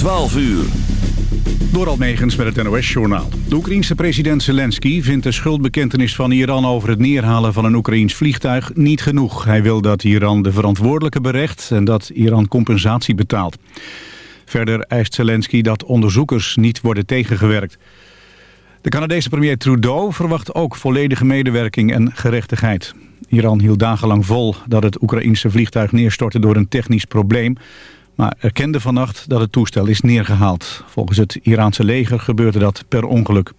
12 uur. Door Almegens met het NOS-journaal. De Oekraïense president Zelensky vindt de schuldbekentenis van Iran... over het neerhalen van een Oekraïens vliegtuig niet genoeg. Hij wil dat Iran de verantwoordelijke berecht... en dat Iran compensatie betaalt. Verder eist Zelensky dat onderzoekers niet worden tegengewerkt. De Canadese premier Trudeau verwacht ook volledige medewerking en gerechtigheid. Iran hield dagenlang vol dat het Oekraïense vliegtuig neerstortte door een technisch probleem maar erkende vannacht dat het toestel is neergehaald. Volgens het Iraanse leger gebeurde dat per ongeluk.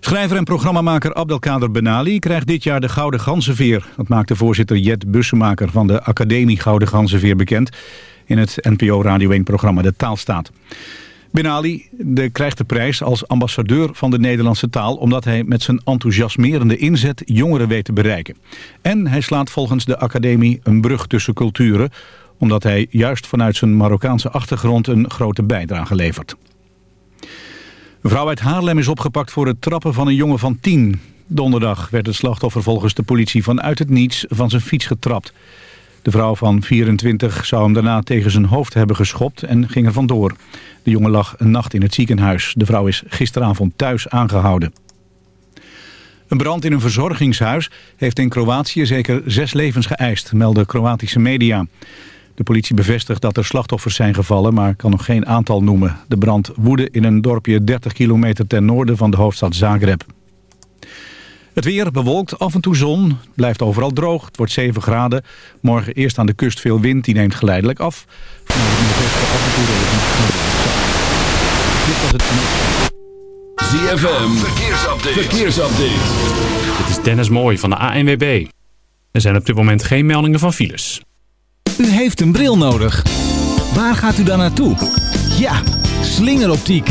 Schrijver en programmamaker Abdelkader Benali krijgt dit jaar de Gouden Ganzenveer. Dat maakte voorzitter Jet Bussemaker van de Academie Gouden Ganzenveer bekend... in het NPO Radio 1-programma De Taalstaat. Benali de, krijgt de prijs als ambassadeur van de Nederlandse taal... omdat hij met zijn enthousiasmerende inzet jongeren weet te bereiken. En hij slaat volgens de academie een brug tussen culturen omdat hij juist vanuit zijn Marokkaanse achtergrond een grote bijdrage levert. Een vrouw uit Haarlem is opgepakt voor het trappen van een jongen van tien. Donderdag werd het slachtoffer volgens de politie vanuit het niets van zijn fiets getrapt. De vrouw van 24 zou hem daarna tegen zijn hoofd hebben geschopt en ging er vandoor. De jongen lag een nacht in het ziekenhuis. De vrouw is gisteravond thuis aangehouden. Een brand in een verzorgingshuis heeft in Kroatië zeker zes levens geëist, melden Kroatische media. De politie bevestigt dat er slachtoffers zijn gevallen, maar kan nog geen aantal noemen. De brand woedde in een dorpje 30 kilometer ten noorden van de hoofdstad Zagreb. Het weer bewolkt, af en toe zon. Het blijft overal droog. Het wordt 7 graden. Morgen eerst aan de kust veel wind. Die neemt geleidelijk af. Vanuit het westen af en toe Dit was het... ZFM, verkeersupdate. verkeersupdate. Dit is Dennis Mooij van de ANWB. Er zijn op dit moment geen meldingen van files. U heeft een bril nodig. Waar gaat u dan naartoe? Ja, slingeroptiek.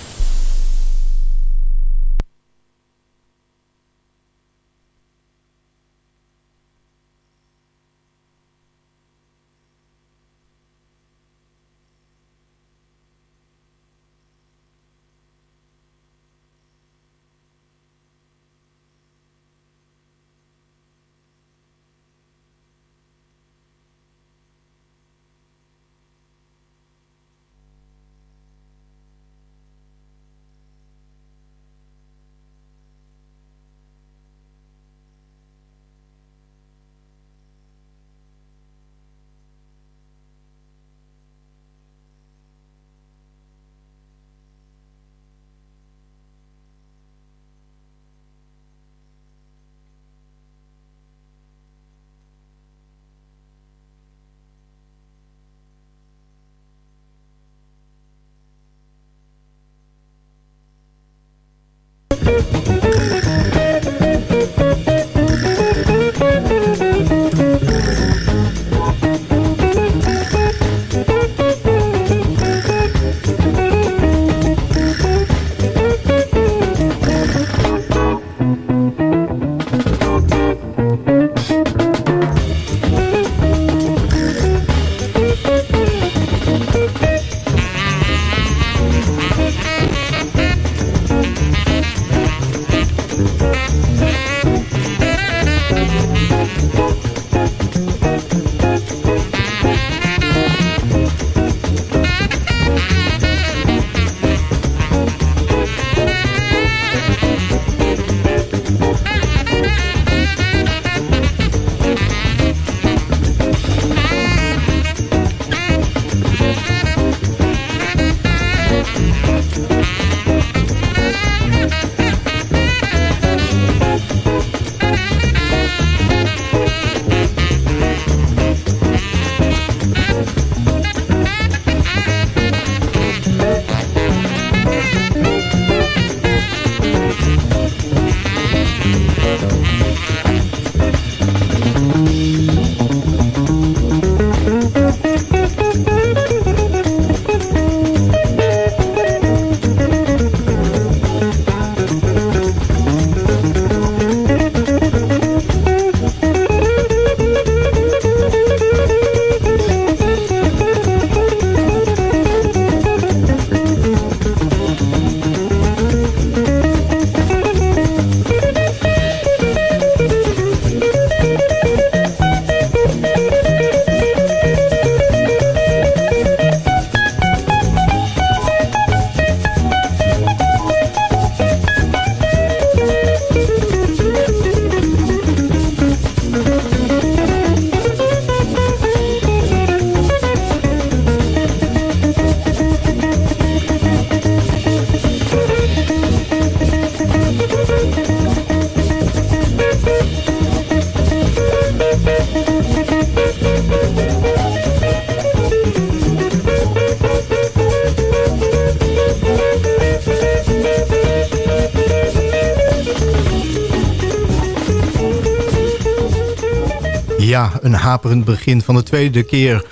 Haperend begin van de tweede keer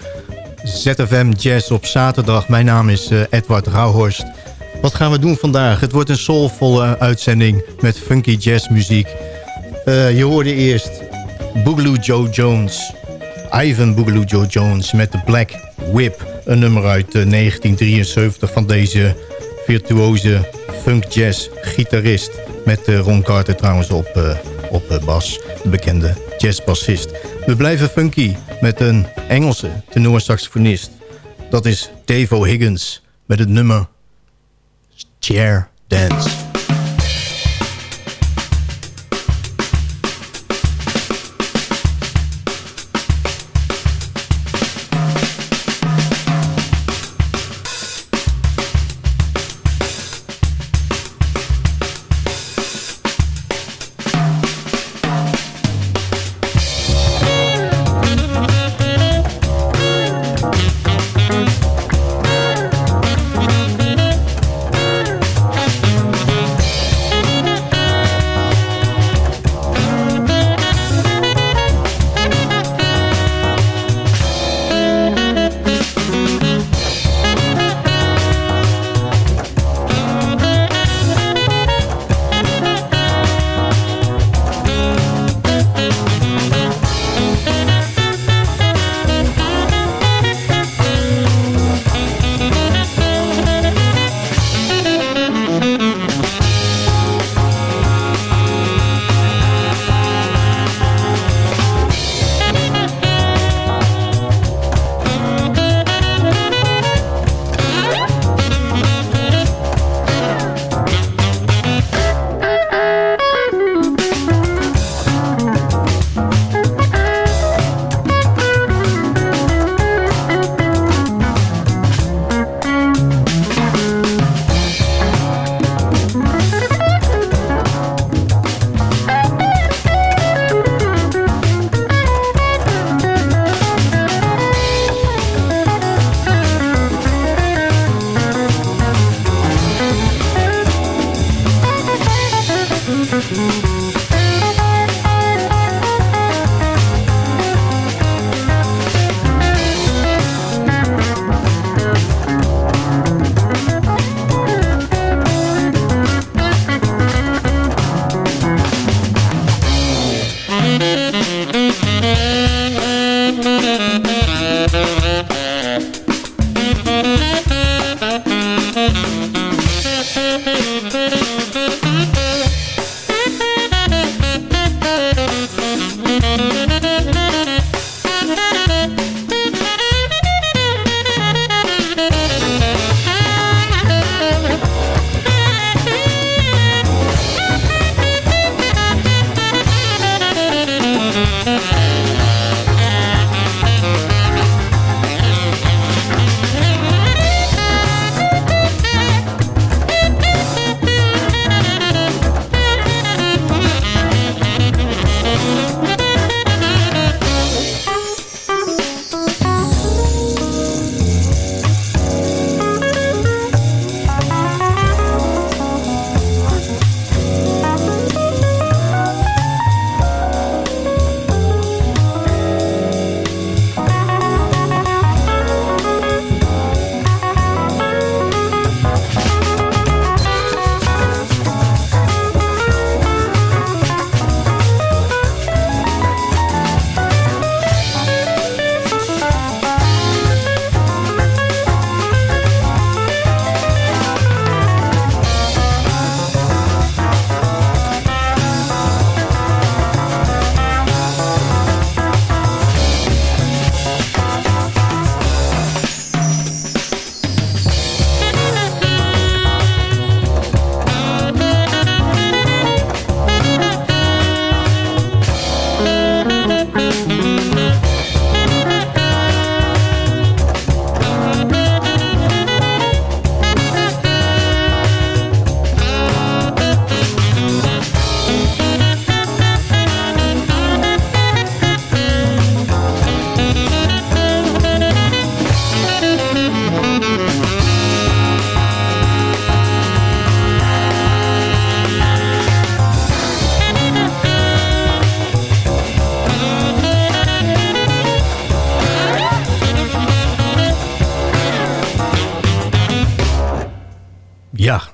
ZFM Jazz op zaterdag. Mijn naam is uh, Edward Rauhorst. Wat gaan we doen vandaag? Het wordt een soulvolle uitzending met funky jazzmuziek. Uh, je hoorde eerst Boogaloo Joe Jones. Ivan Boogaloo Joe Jones met de Black Whip. Een nummer uit uh, 1973 van deze virtuoze funk jazz gitarist. Met Ron Carter trouwens op, op bas. De bekende jazzbassist. We blijven funky met een Engelse tenorsaxofonist. Dat is Davo Higgins met het nummer Chair Dance.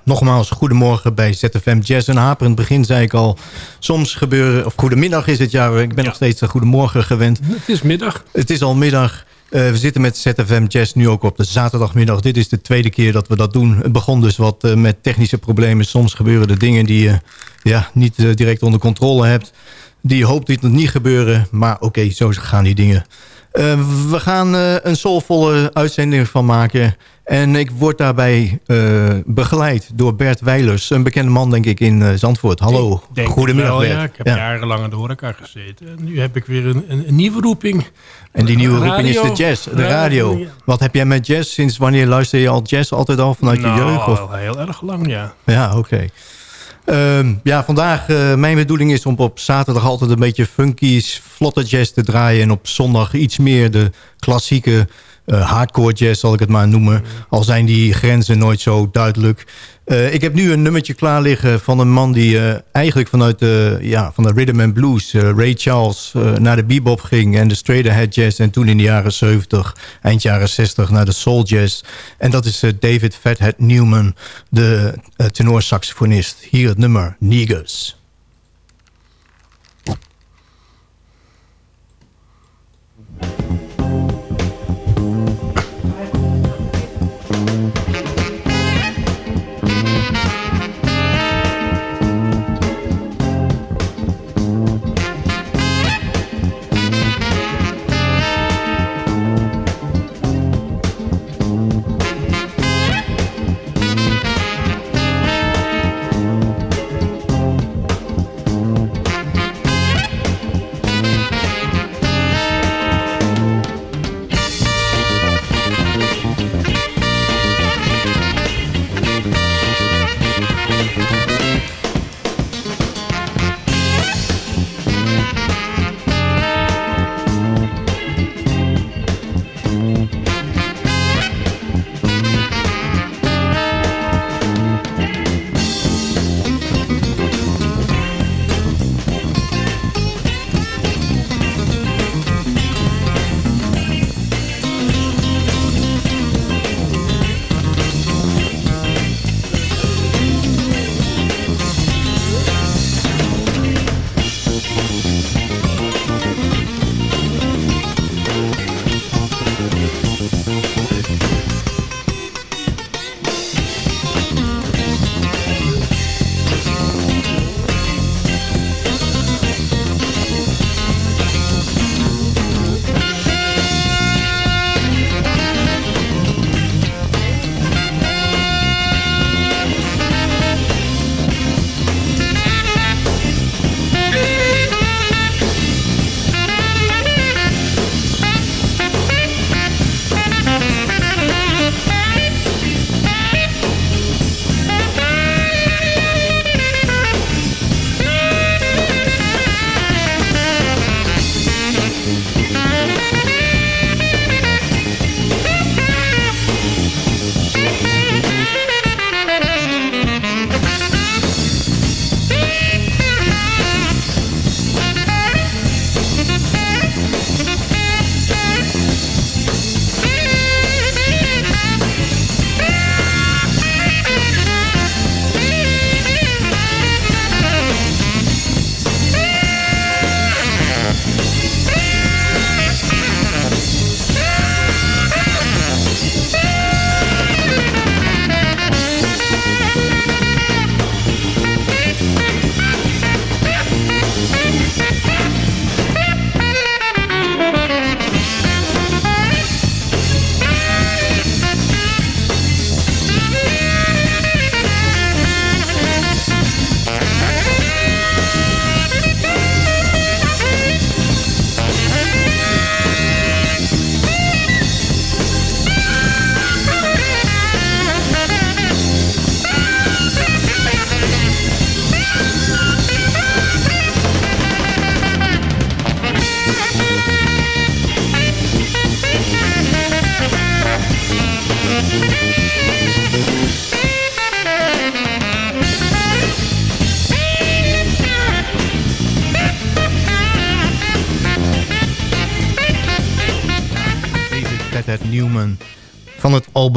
Nogmaals, goedemorgen bij ZFM Jazz. Een haperend begin zei ik al. Soms gebeuren, of goedemiddag is het ja. Ik ben nog steeds een goedemorgen gewend. Het is middag. Het is al middag. Uh, we zitten met ZFM Jazz nu ook op de zaterdagmiddag. Dit is de tweede keer dat we dat doen. Het begon dus wat uh, met technische problemen. Soms gebeuren er dingen die je ja, niet uh, direct onder controle hebt. Die hoopt dat het niet gebeuren. Maar oké, okay, zo gaan die dingen. we gaan een soulvolle uitzending van maken. En ik word daarbij uh, begeleid door Bert Weilers. Een bekende man, denk ik, in uh, Zandvoort. Hallo, goedemiddag Bert. Ja, ik heb ja. jarenlang in de horeca gezeten. En nu heb ik weer een, een, een nieuwe roeping. En die nieuwe radio. roeping is de jazz, de radio. Ja. Wat heb jij met jazz? Sinds wanneer luister je al jazz? Altijd al vanuit nou, je jeugd? Of? heel erg lang, ja. Ja, oké. Okay. Um, ja, vandaag, uh, mijn bedoeling is om op zaterdag altijd een beetje funky, vlotte jazz te draaien. En op zondag iets meer de klassieke uh, hardcore jazz, zal ik het maar noemen. Al zijn die grenzen nooit zo duidelijk. Uh, ik heb nu een nummertje klaar liggen van een man die uh, eigenlijk vanuit de, ja, van de rhythm and blues, Ray Charles, naar de bebop ging en de straight ahead jazz. En toen in de jaren 70, eind jaren 60 naar de soul jazz. En dat is David Fathead Newman, de tenorsaxofonist. Hier het nummer Negus.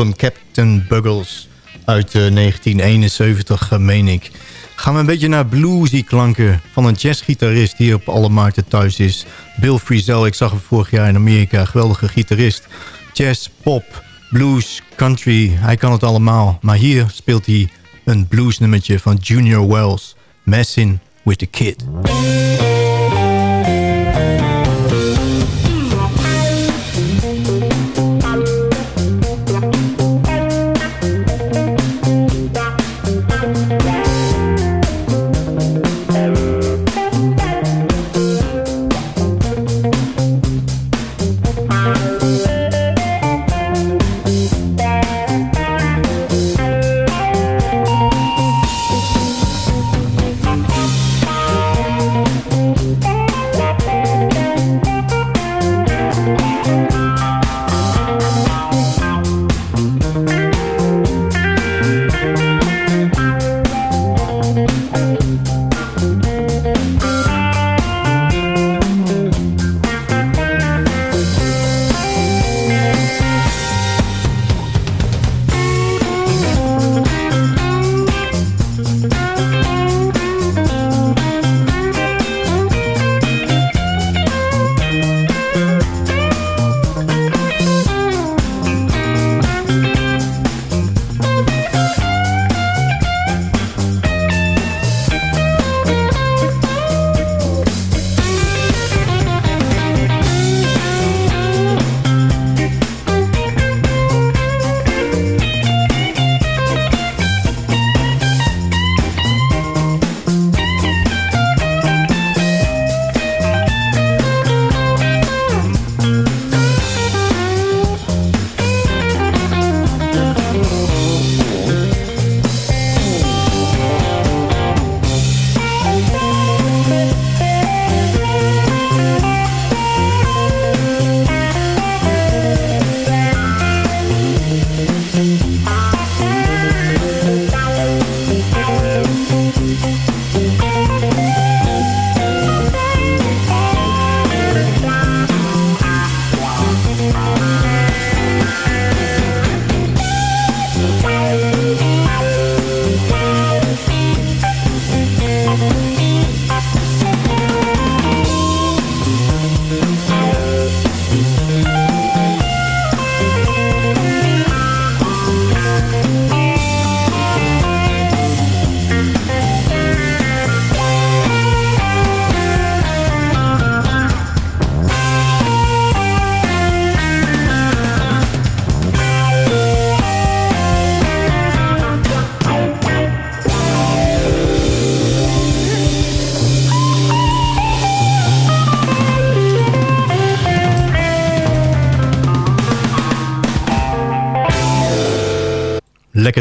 Captain Buggles uit 1971, meen ik. Gaan we een beetje naar bluesy klanken van een jazzgitarist die op alle markten thuis is. Bill Frisell, ik zag hem vorig jaar in Amerika, geweldige gitarist. Jazz, pop, blues, country, hij kan het allemaal. Maar hier speelt hij een bluesnummertje van Junior Wells, Messing with the Kid.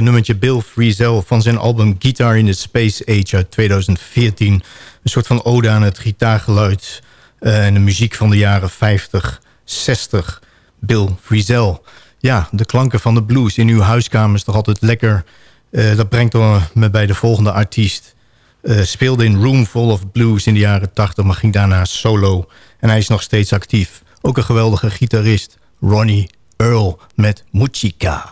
Nummertje Bill Frisell van zijn album Guitar in the Space Age uit 2014. Een soort van ode aan het gitaargeluid uh, en de muziek van de jaren 50, 60. Bill Frisell. Ja, de klanken van de blues in uw huiskamer is toch altijd lekker. Uh, dat brengt me bij de volgende artiest. Uh, speelde in Room Full of Blues in de jaren 80, maar ging daarna solo. En hij is nog steeds actief. Ook een geweldige gitarist, Ronnie Earl met Muchika.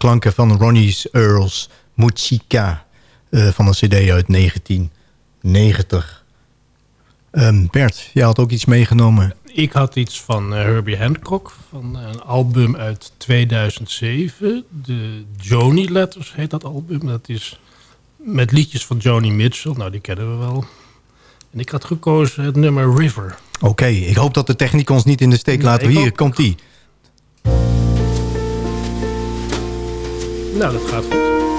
Klanken van Ronnie's Earls Muchika uh, van een cd uit 1990. Um, Bert, jij had ook iets meegenomen. Ik had iets van uh, Herbie Hancock, van een album uit 2007. De Joni Letters heet dat album. Dat is met liedjes van Joni Mitchell, nou die kennen we wel. En ik had gekozen het nummer River. Oké, ik hoop dat de techniek ons niet in de steek laat. Hier komt die. Nou, dat gaat goed.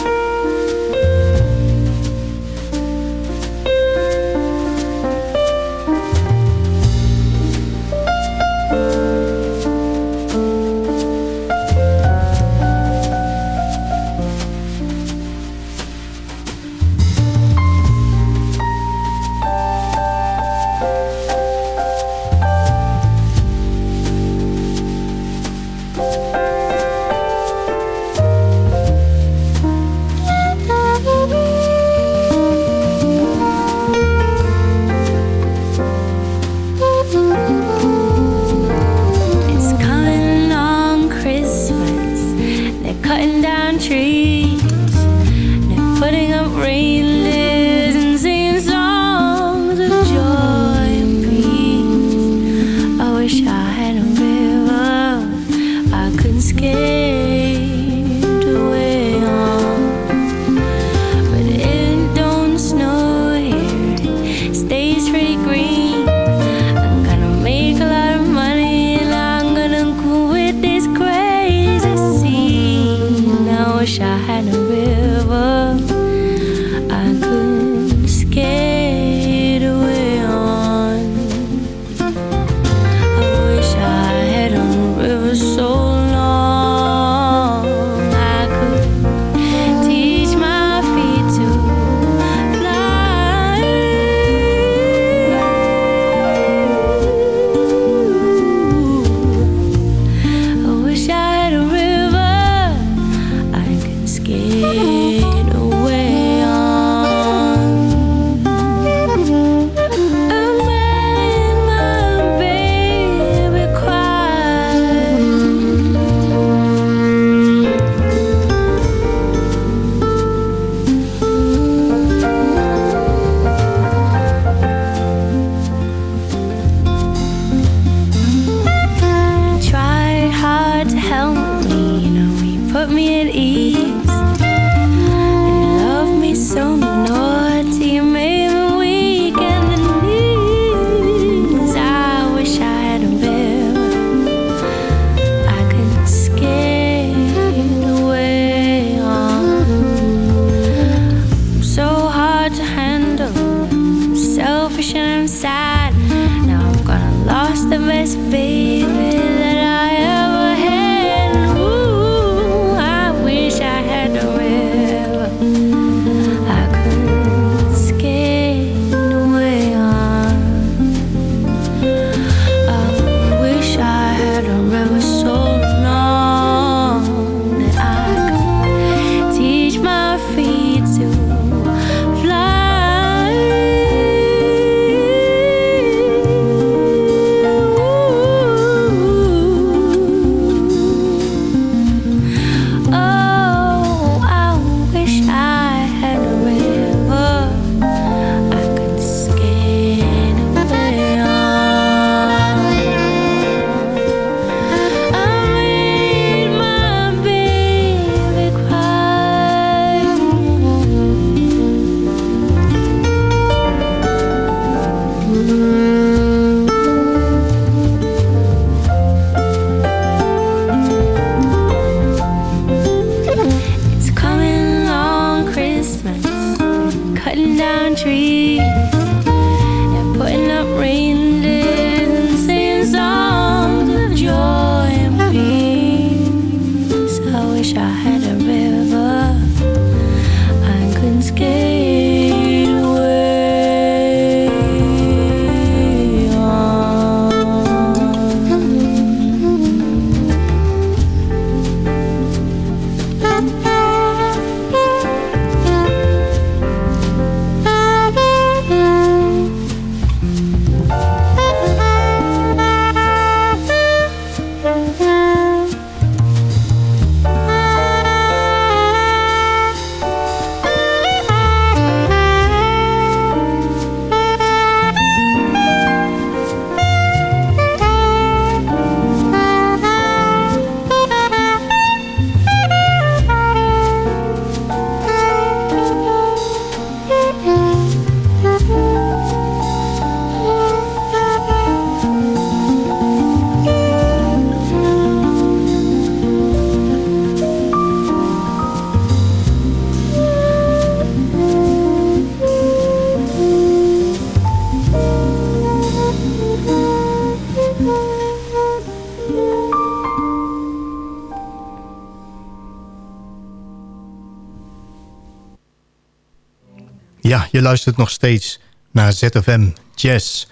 Luistert nog steeds naar ZFM Jazz.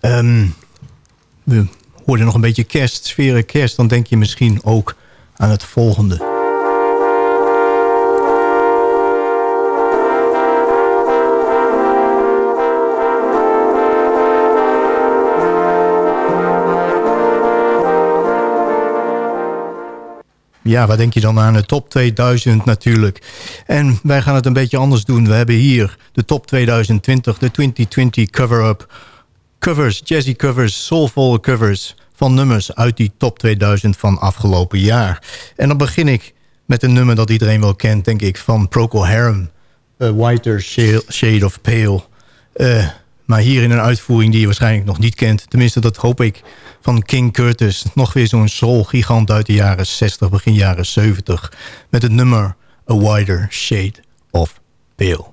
Ehm, we hoorden nog een beetje kerst, sferen kerst. Dan denk je misschien ook aan het volgende. Ja, waar denk je dan aan? De top 2000 natuurlijk. En wij gaan het een beetje anders doen. We hebben hier de top 2020, de 2020 cover-up. Covers, jazzy covers, soulful covers van nummers uit die top 2000 van afgelopen jaar. En dan begin ik met een nummer dat iedereen wel kent, denk ik, van Procol Harum. A Whiter Shade of Pale. Uh, maar hier in een uitvoering die je waarschijnlijk nog niet kent. Tenminste, dat hoop ik. Van King Curtis. Nog weer zo'n soul-gigant uit de jaren 60, begin jaren 70. Met het nummer A Wider Shade of Pale.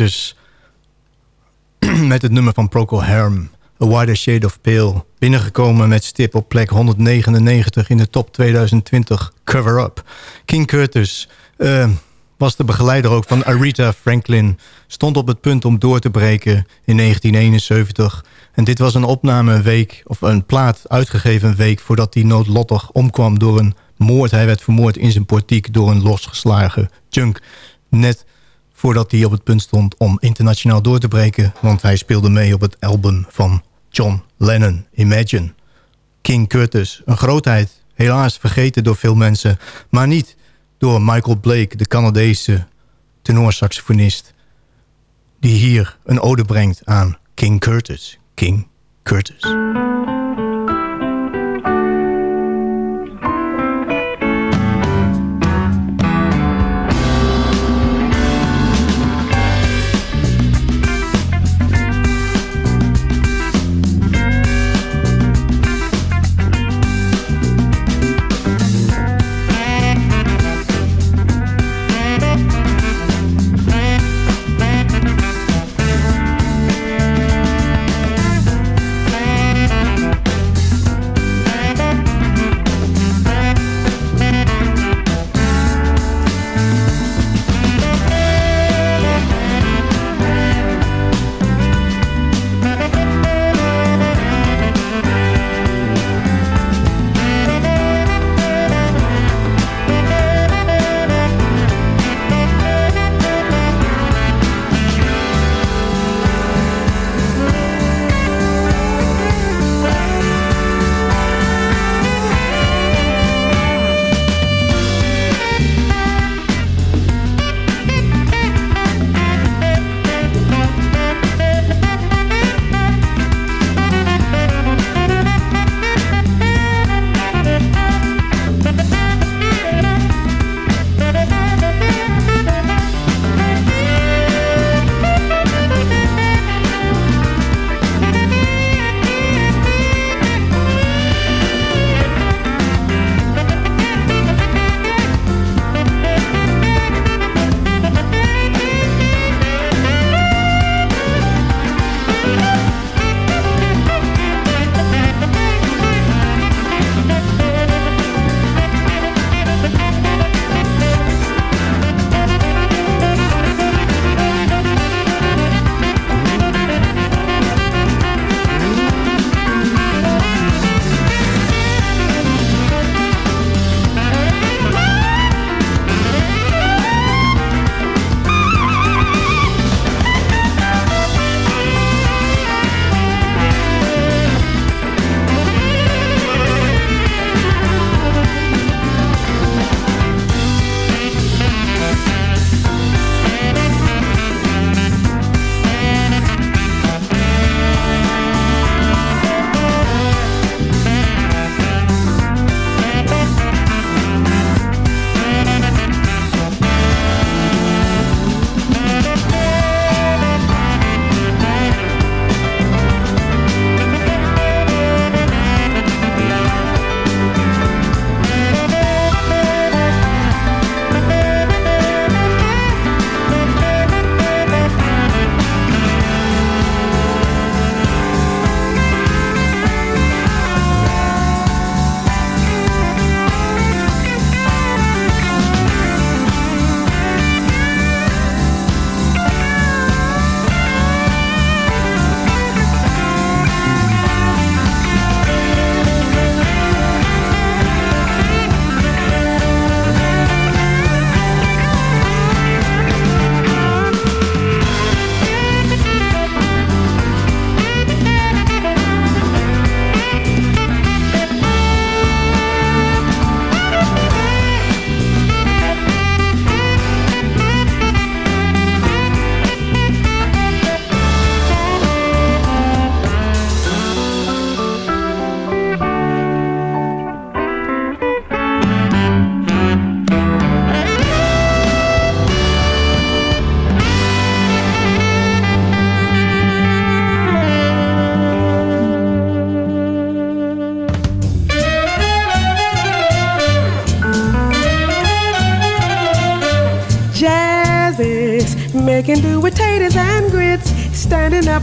Curtis met het nummer van Procol Harum, A Wider Shade of Pale. Binnengekomen met stip op plek 199 in de top 2020 cover-up. King Curtis uh, was de begeleider ook van Aretha Franklin. Stond op het punt om door te breken in 1971. En dit was een opnameweek, of een plaat uitgegeven een week... voordat hij noodlottig omkwam door een moord. Hij werd vermoord in zijn portiek door een losgeslagen junk. Net voordat hij op het punt stond om internationaal door te breken... want hij speelde mee op het album van John Lennon, Imagine. King Curtis, een grootheid, helaas vergeten door veel mensen... maar niet door Michael Blake, de Canadese tenorsaxofonist... die hier een ode brengt aan King Curtis. King Curtis.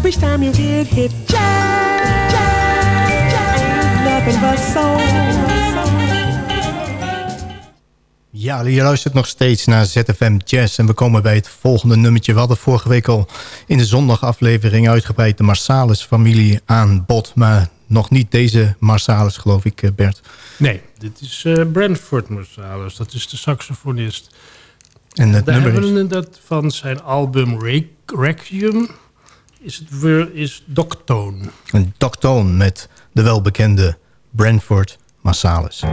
Each time you get hit. Jazz, jazz, jazz, nothing but soul. Ja, je luistert nog steeds naar ZFM Jazz. En we komen bij het volgende nummertje. We hadden vorige week al in de zondagaflevering uitgebreid... de Marsalis-familie aan bod. Maar nog niet deze Marsalis, geloof ik, eh, Bert. Nee, dit is uh, Brentford Marsalis. Dat is de saxofonist. En het Daar nummer hebben is... we dat van zijn album Re Requiem. Is het weer is Doctone. Een doctone met de welbekende Brentford Marsalis.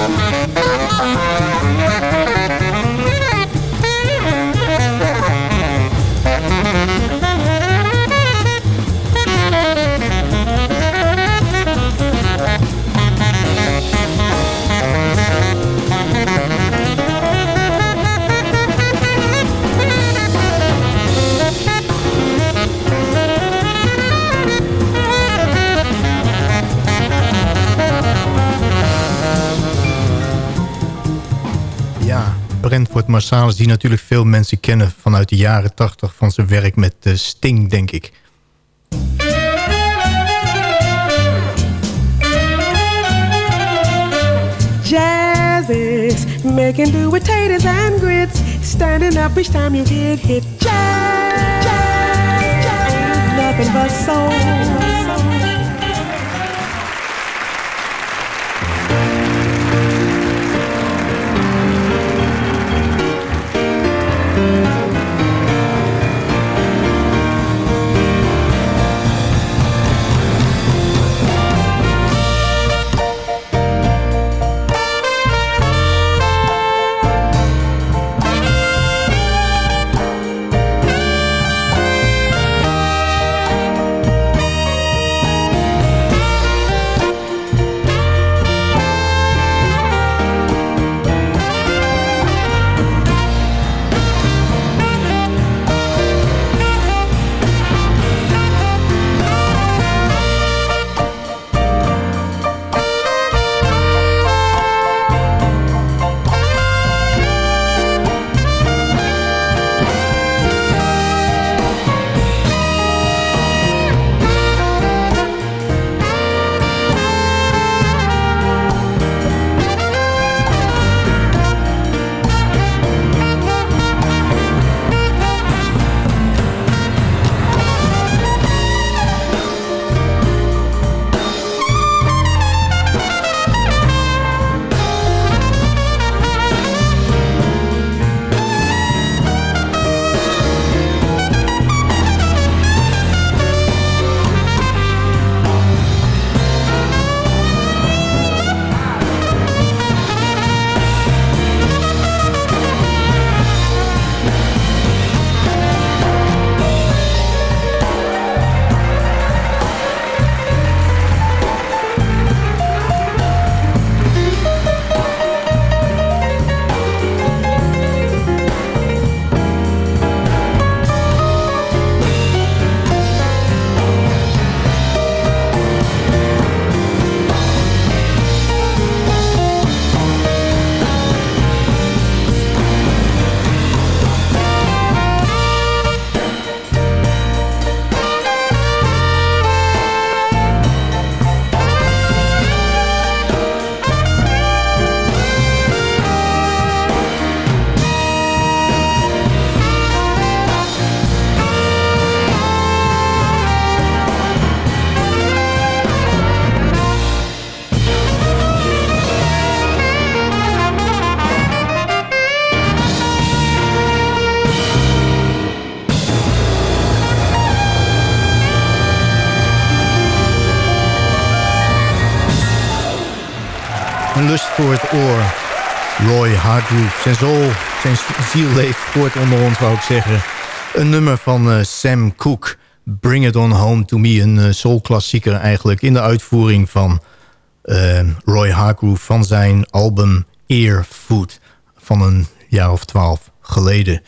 Thank Ja, Brentford Marsalis, die natuurlijk veel mensen kennen vanuit de jaren 80 van zijn werk met eh, Sting, denk ik. Jazz is making do with taters and grits. Standing up each time you get hit. Jazz, jazz, jazz. Nothing but soul. Een lust voor het oor. Roy Hargrove. Zijn, ziel leeft voort onder ons, zou ik zeggen. Een nummer van eh, Sam Cooke. Bring It On Home To Me. Een uh, soulklassieker eigenlijk. In de uitvoering van eh, Roy Hargrove. Van zijn album Ear Food. Van een jaar of twaalf geleden.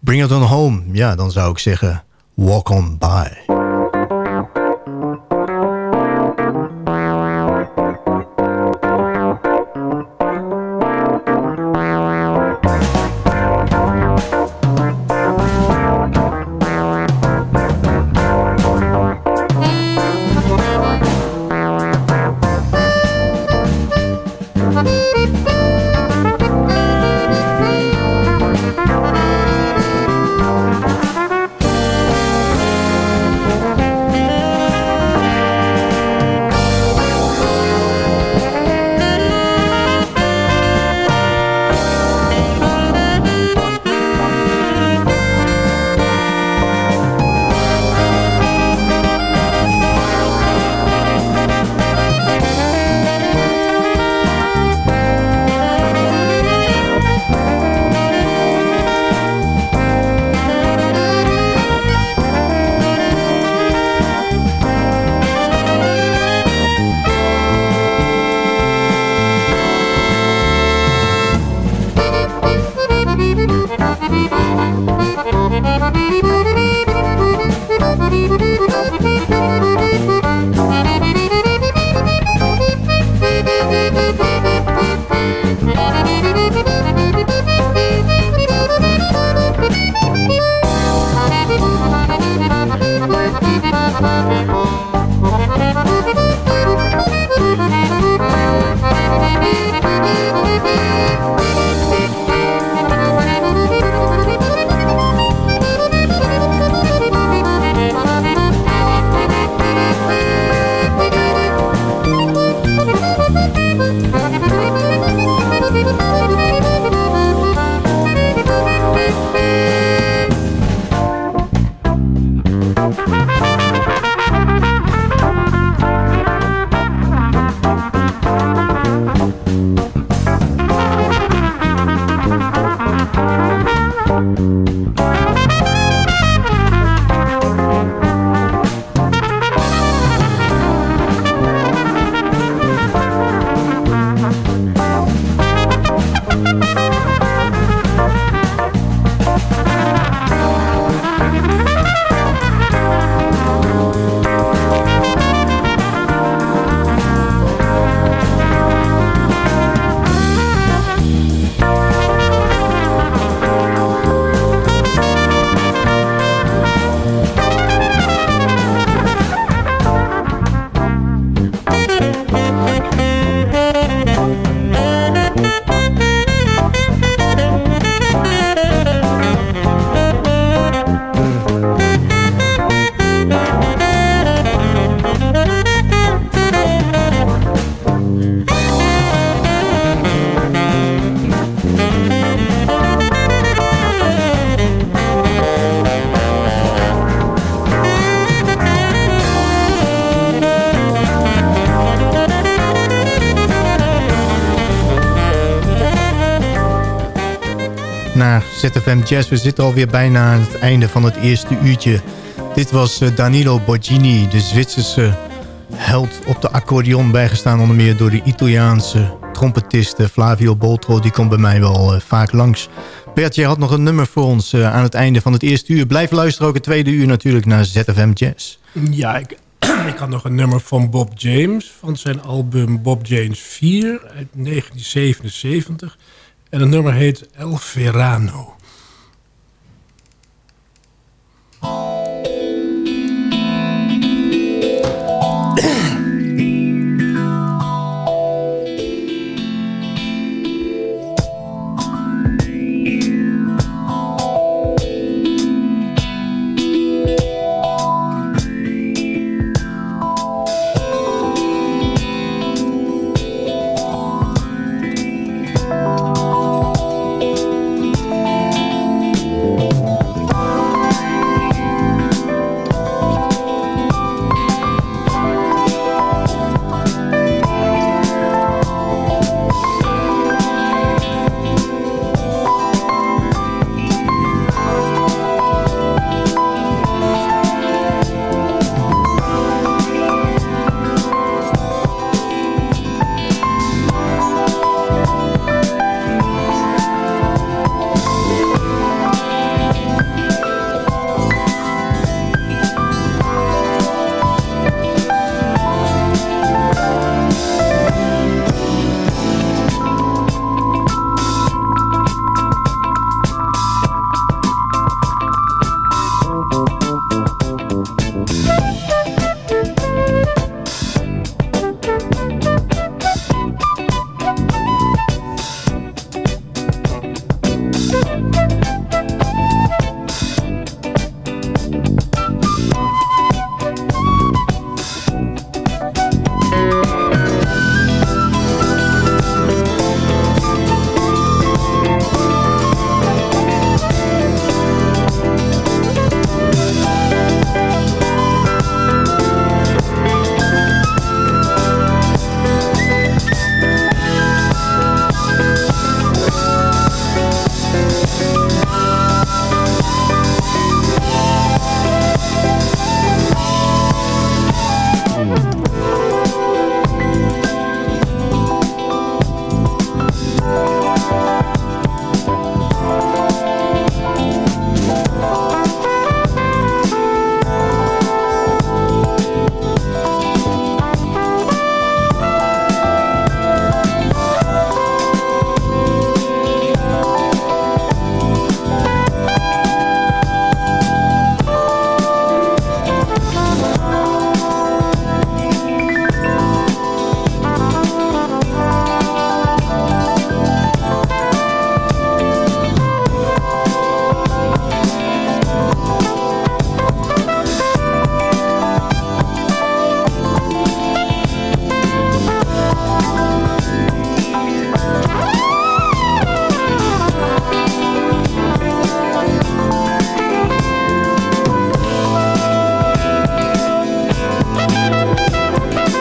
Bring It On Home. Ja, dan zou ik zeggen... Walk On By. Naar ZFM Jazz. We zitten alweer bijna aan het einde van het eerste uurtje. Dit was eh, Danilo Borgini, de Zwitserse held op de accordeon... bijgestaan onder meer door de Italiaanse trompetiste Flavio Boltro. Die komt bij mij wel uh, vaak langs. Bert, jij had nog een nummer voor ons aan het einde van het eerste uur. Blijf luisteren ook het tweede uur natuurlijk naar ZFM Jazz. Ja, ik, ik had nog een nummer van Bob James... van zijn album Bob James 4 uit 1977... En het nummer heet El Verano.